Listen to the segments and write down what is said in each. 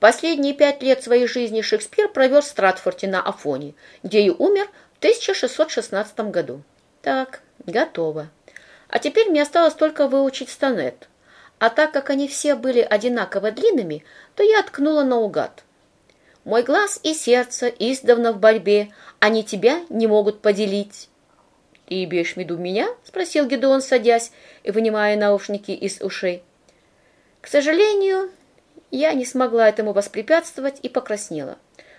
Последние пять лет своей жизни Шекспир провел в Стратфорте на Афоне, где и умер в 1616 году. Так, готово. А теперь мне осталось только выучить стонет. А так как они все были одинаково длинными, то я ткнула наугад. Мой глаз и сердце издавна в борьбе, они тебя не могут поделить. «Ты имеешь в виду меня?» — спросил Гедеон, садясь и вынимая наушники из ушей. К сожалению, я не смогла этому воспрепятствовать и покраснела.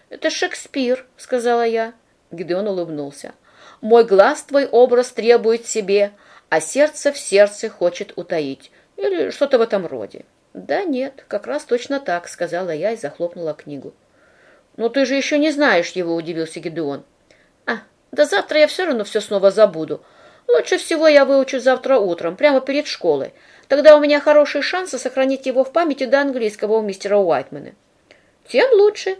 «Это Шекспир», — сказала я. Гедеон улыбнулся. «Мой глаз твой образ требует себе, а сердце в сердце хочет утаить. Или что-то в этом роде». «Да нет, как раз точно так», — сказала я и захлопнула книгу. «Но ты же еще не знаешь его», — удивился Гедеон. Да завтра я все равно все снова забуду. Лучше всего я выучу завтра утром, прямо перед школой. Тогда у меня хорошие шансы сохранить его в памяти до английского у мистера Уайтмана. Тем лучше.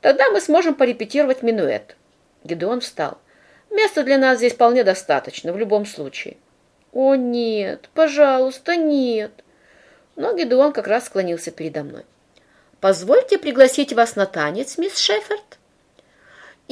Тогда мы сможем порепетировать минуэт. Гедеон встал. Места для нас здесь вполне достаточно, в любом случае. О, нет, пожалуйста, нет. Но Гедеон как раз склонился передо мной. Позвольте пригласить вас на танец, мисс Шеффорд.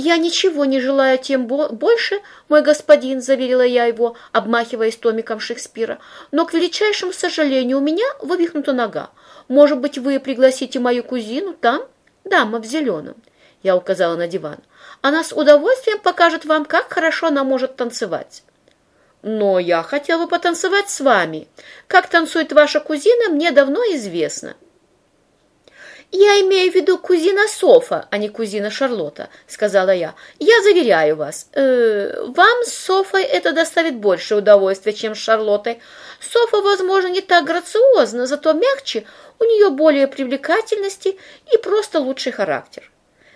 «Я ничего не желаю тем больше, мой господин», — заверила я его, обмахиваясь томиком Шекспира. «Но, к величайшему сожалению, у меня вывихнута нога. Может быть, вы пригласите мою кузину там? Дама в зеленом». Я указала на диван. «Она с удовольствием покажет вам, как хорошо она может танцевать». «Но я хотела бы потанцевать с вами. Как танцует ваша кузина, мне давно известно». «Я имею в виду кузина Софа, а не кузина Шарлотта», — сказала я. «Я заверяю вас, э, вам с Софой это доставит больше удовольствия, чем с Шарлоттой. Софа, возможно, не так грациозна, зато мягче, у нее более привлекательности и просто лучший характер».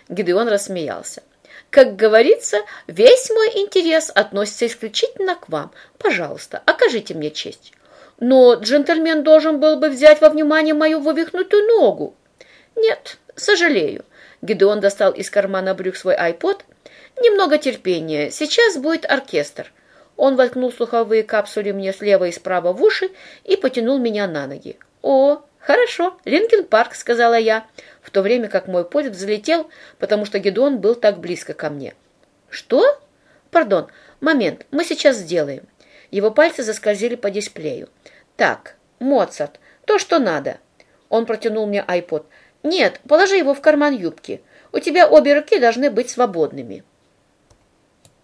Гидеон рассмеялся. «Как говорится, весь мой интерес относится исключительно к вам. Пожалуйста, окажите мне честь». «Но джентльмен должен был бы взять во внимание мою вывихнутую ногу», «Нет, сожалею». Гедеон достал из кармана брюк свой айпод. «Немного терпения. Сейчас будет оркестр». Он воткнул слуховые капсули мне слева и справа в уши и потянул меня на ноги. «О, хорошо, Линкен Парк», — сказала я, в то время как мой поезд взлетел, потому что Гедеон был так близко ко мне. «Что?» «Пардон, момент, мы сейчас сделаем». Его пальцы заскользили по дисплею. «Так, Моцарт, то, что надо». Он протянул мне айпод. «Нет, положи его в карман юбки. У тебя обе руки должны быть свободными».